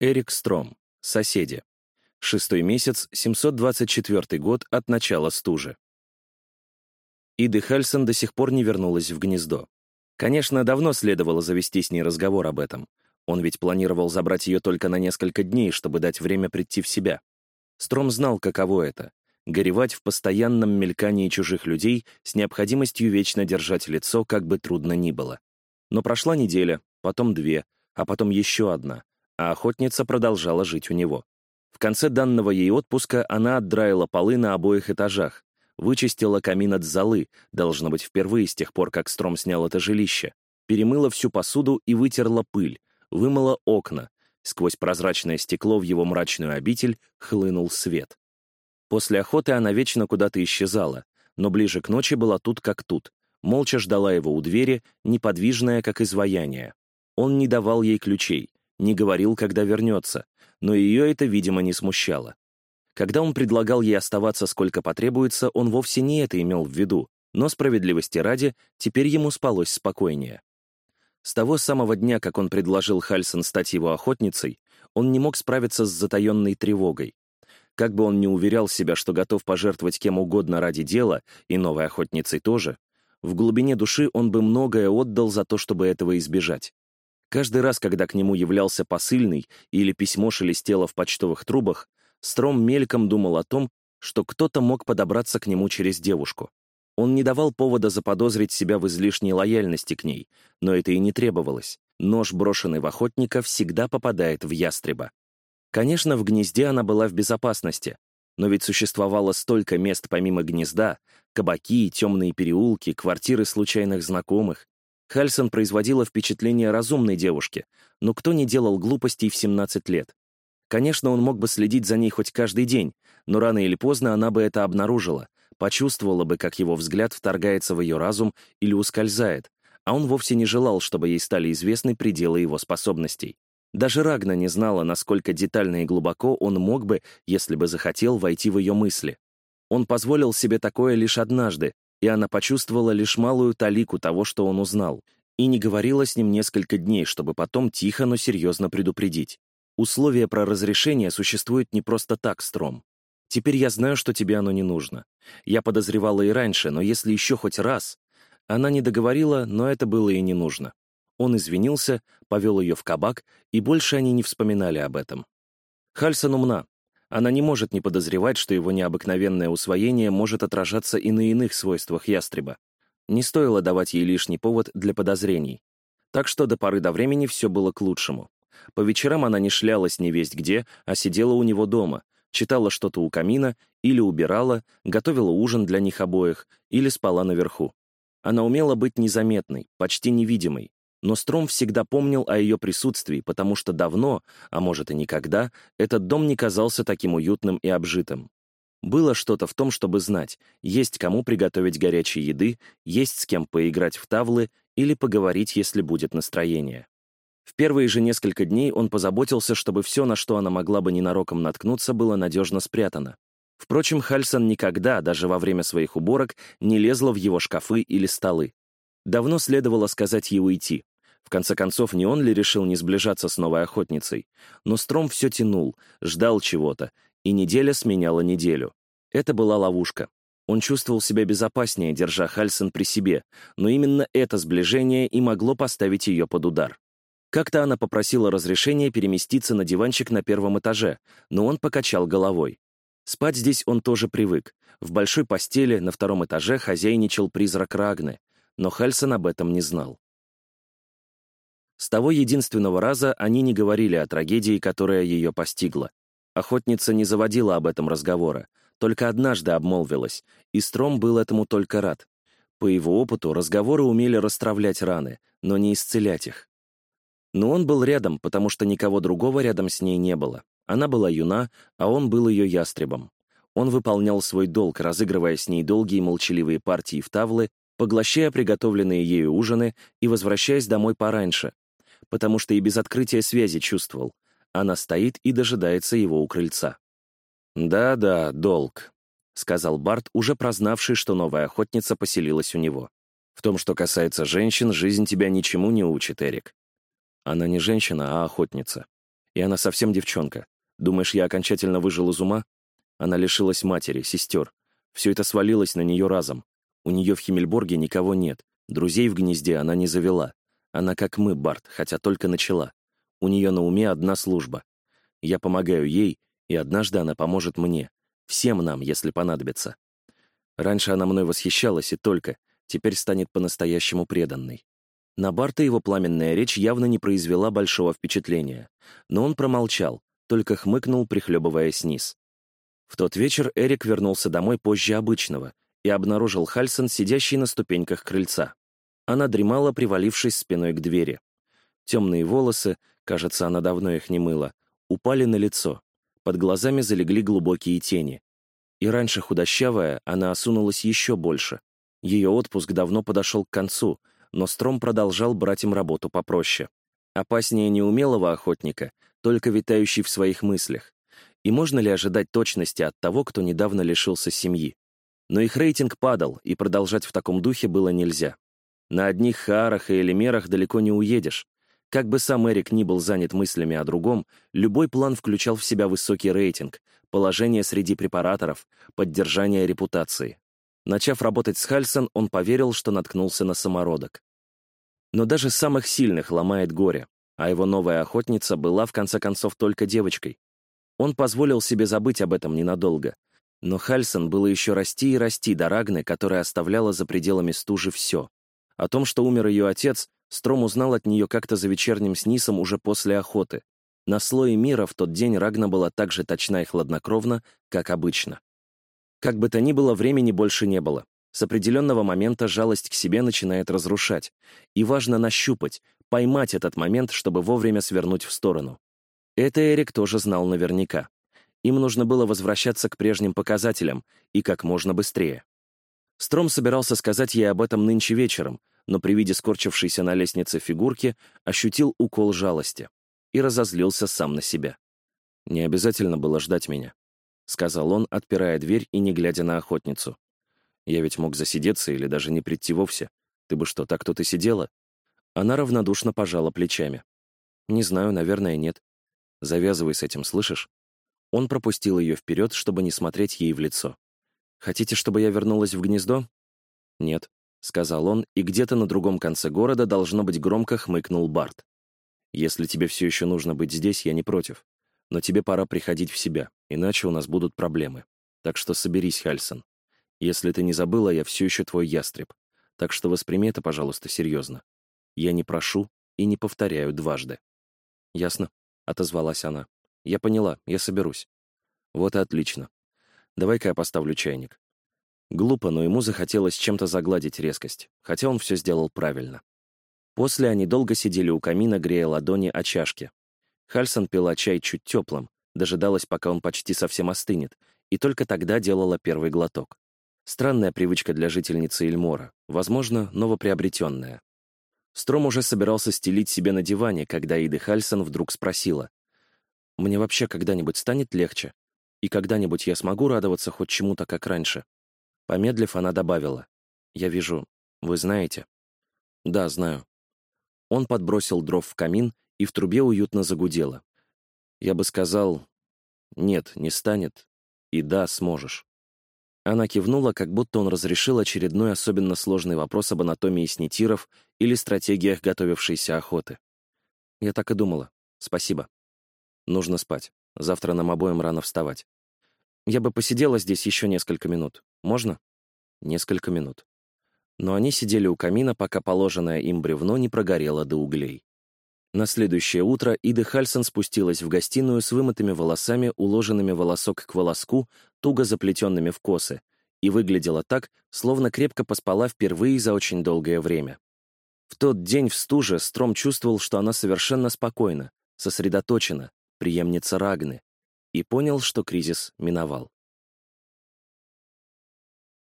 Эрик Стром. Соседи. Шестой месяц, 724 год от начала стужи. Иды Хальсон до сих пор не вернулась в гнездо. Конечно, давно следовало завести с ней разговор об этом. Он ведь планировал забрать ее только на несколько дней, чтобы дать время прийти в себя. Стром знал, каково это — горевать в постоянном мелькании чужих людей с необходимостью вечно держать лицо, как бы трудно ни было. Но прошла неделя, потом две, а потом еще одна — а охотница продолжала жить у него. В конце данного ей отпуска она отдраила полы на обоих этажах, вычистила камин от золы, должно быть, впервые с тех пор, как Стром снял это жилище, перемыла всю посуду и вытерла пыль, вымыла окна. Сквозь прозрачное стекло в его мрачную обитель хлынул свет. После охоты она вечно куда-то исчезала, но ближе к ночи была тут как тут, молча ждала его у двери, неподвижная, как изваяние. Он не давал ей ключей, не говорил, когда вернется, но ее это, видимо, не смущало. Когда он предлагал ей оставаться сколько потребуется, он вовсе не это имел в виду, но справедливости ради, теперь ему спалось спокойнее. С того самого дня, как он предложил Хальсон стать его охотницей, он не мог справиться с затаенной тревогой. Как бы он ни уверял себя, что готов пожертвовать кем угодно ради дела, и новой охотницей тоже, в глубине души он бы многое отдал за то, чтобы этого избежать. Каждый раз, когда к нему являлся посыльный или письмо шелестело в почтовых трубах, Стром мельком думал о том, что кто-то мог подобраться к нему через девушку. Он не давал повода заподозрить себя в излишней лояльности к ней, но это и не требовалось. Нож, брошенный в охотника, всегда попадает в ястреба. Конечно, в гнезде она была в безопасности, но ведь существовало столько мест помимо гнезда, кабаки, темные переулки, квартиры случайных знакомых, Хальсон производила впечатление разумной девушки, но кто не делал глупостей в 17 лет? Конечно, он мог бы следить за ней хоть каждый день, но рано или поздно она бы это обнаружила, почувствовала бы, как его взгляд вторгается в ее разум или ускользает, а он вовсе не желал, чтобы ей стали известны пределы его способностей. Даже Рагна не знала, насколько детально и глубоко он мог бы, если бы захотел, войти в ее мысли. Он позволил себе такое лишь однажды, и она почувствовала лишь малую талику того, что он узнал, и не говорила с ним несколько дней, чтобы потом тихо, но серьезно предупредить. Условия про разрешение существуют не просто так, Стром. Теперь я знаю, что тебе оно не нужно. Я подозревала и раньше, но если еще хоть раз... Она не договорила, но это было и не нужно. Он извинился, повел ее в кабак, и больше они не вспоминали об этом. Хальсон умна, она не может не подозревать, что его необыкновенное усвоение может отражаться и на иных свойствах ястреба. Не стоило давать ей лишний повод для подозрений. Так что до поры до времени все было к лучшему. По вечерам она не шлялась не весть где, а сидела у него дома, читала что-то у камина или убирала, готовила ужин для них обоих или спала наверху. Она умела быть незаметной, почти невидимой, но Стром всегда помнил о ее присутствии, потому что давно, а может и никогда, этот дом не казался таким уютным и обжитым. Было что-то в том, чтобы знать, есть кому приготовить горячей еды, есть с кем поиграть в тавлы или поговорить, если будет настроение. В первые же несколько дней он позаботился, чтобы все, на что она могла бы ненароком наткнуться, было надежно спрятано. Впрочем, Хальсон никогда, даже во время своих уборок, не лезла в его шкафы или столы. Давно следовало сказать ей уйти. В конце концов, не он ли решил не сближаться с новой охотницей? Но Стром все тянул, ждал чего-то, и неделя сменяла неделю. Это была ловушка. Он чувствовал себя безопаснее, держа Хальсон при себе, но именно это сближение и могло поставить ее под удар. Как-то она попросила разрешения переместиться на диванчик на первом этаже, но он покачал головой. Спать здесь он тоже привык. В большой постели на втором этаже хозяйничал призрак Рагны, но Хальсон об этом не знал. С того единственного раза они не говорили о трагедии, которая ее постигла. Охотница не заводила об этом разговора, только однажды обмолвилась, и Стром был этому только рад. По его опыту разговоры умели расстравлять раны, но не исцелять их. Но он был рядом, потому что никого другого рядом с ней не было. Она была юна, а он был ее ястребом. Он выполнял свой долг, разыгрывая с ней долгие молчаливые партии в тавлы, поглощая приготовленные ею ужины и возвращаясь домой пораньше, потому что и без открытия связи чувствовал. Она стоит и дожидается его у крыльца. «Да-да, долг», — сказал Барт, уже прознавший, что новая охотница поселилась у него. «В том, что касается женщин, жизнь тебя ничему не учит, Эрик. Она не женщина, а охотница. И она совсем девчонка. Думаешь, я окончательно выжил из ума? Она лишилась матери, сестер. Все это свалилось на нее разом. У нее в Химмельборге никого нет. Друзей в гнезде она не завела. Она как мы, Барт, хотя только начала. У нее на уме одна служба. Я помогаю ей, и однажды она поможет мне. Всем нам, если понадобится. Раньше она мной восхищалась и только, теперь станет по-настоящему преданной. На Барта его пламенная речь явно не произвела большого впечатления, но он промолчал, только хмыкнул, прихлебывая низ. В тот вечер Эрик вернулся домой позже обычного и обнаружил Хальсон, сидящий на ступеньках крыльца. Она дремала, привалившись спиной к двери. Темные волосы, кажется, она давно их не мыла, упали на лицо. Под глазами залегли глубокие тени. И раньше худощавая, она осунулась еще больше. Ее отпуск давно подошел к концу, но Стром продолжал брать им работу попроще. Опаснее неумелого охотника, только витающий в своих мыслях. И можно ли ожидать точности от того, кто недавно лишился семьи? Но их рейтинг падал, и продолжать в таком духе было нельзя. На одних хаарах и элемерах далеко не уедешь. Как бы сам Эрик ни был занят мыслями о другом, любой план включал в себя высокий рейтинг, положение среди препараторов, поддержание репутации. Начав работать с Хальсон, он поверил, что наткнулся на самородок. Но даже самых сильных ломает горе, а его новая охотница была, в конце концов, только девочкой. Он позволил себе забыть об этом ненадолго. Но Хальсон было еще расти и расти до Рагны, которая оставляла за пределами стужи все. О том, что умер ее отец, Стром узнал от нее как-то за вечерним снисом уже после охоты. На слое мира в тот день Рагна была так же точна и хладнокровна, как обычно. Как бы то ни было, времени больше не было. С определенного момента жалость к себе начинает разрушать. И важно нащупать, поймать этот момент, чтобы вовремя свернуть в сторону. Это Эрик тоже знал наверняка. Им нужно было возвращаться к прежним показателям, и как можно быстрее. Стром собирался сказать ей об этом нынче вечером, но при виде скорчившейся на лестнице фигурки ощутил укол жалости и разозлился сам на себя. «Не обязательно было ждать меня», — сказал он, отпирая дверь и не глядя на охотницу. «Я ведь мог засидеться или даже не прийти вовсе. Ты бы что, так тут и сидела?» Она равнодушно пожала плечами. «Не знаю, наверное, нет. Завязывай с этим, слышишь?» Он пропустил ее вперед, чтобы не смотреть ей в лицо. «Хотите, чтобы я вернулась в гнездо?» «Нет», — сказал он, и где-то на другом конце города, должно быть, громко хмыкнул Барт. «Если тебе все еще нужно быть здесь, я не против. Но тебе пора приходить в себя, иначе у нас будут проблемы. Так что соберись, Хальсон. Если ты не забыла, я все еще твой ястреб. Так что восприми это, пожалуйста, серьезно. Я не прошу и не повторяю дважды». «Ясно», — отозвалась она. «Я поняла, я соберусь». «Вот и отлично. Давай-ка я поставлю чайник». Глупо, но ему захотелось чем-то загладить резкость, хотя он все сделал правильно. После они долго сидели у камина, грея ладони о чашке. Хальсон пила чай чуть теплым, дожидалась, пока он почти совсем остынет, и только тогда делала первый глоток. Странная привычка для жительницы Эльмора, возможно, новоприобретенная. Стром уже собирался стелить себе на диване, когда Иды Хальсон вдруг спросила. «Мне вообще когда-нибудь станет легче? И когда-нибудь я смогу радоваться хоть чему-то, как раньше?» Помедлив, она добавила. «Я вижу, вы знаете?» «Да, знаю». Он подбросил дров в камин, и в трубе уютно загудело. «Я бы сказал, нет, не станет, и да, сможешь». Она кивнула, как будто он разрешил очередной особенно сложный вопрос об анатомии снитиров или стратегиях готовившейся охоты. Я так и думала. Спасибо. Нужно спать. Завтра нам обоим рано вставать. Я бы посидела здесь еще несколько минут. Можно? Несколько минут. Но они сидели у камина, пока положенное им бревно не прогорело до углей. На следующее утро Ида Хальсон спустилась в гостиную с вымытыми волосами, уложенными волосок к волоску, туго заплетенными в косы, и выглядела так, словно крепко поспала впервые за очень долгое время. В тот день в стуже Стром чувствовал, что она совершенно спокойна, сосредоточена, преемница Рагны, и понял, что кризис миновал.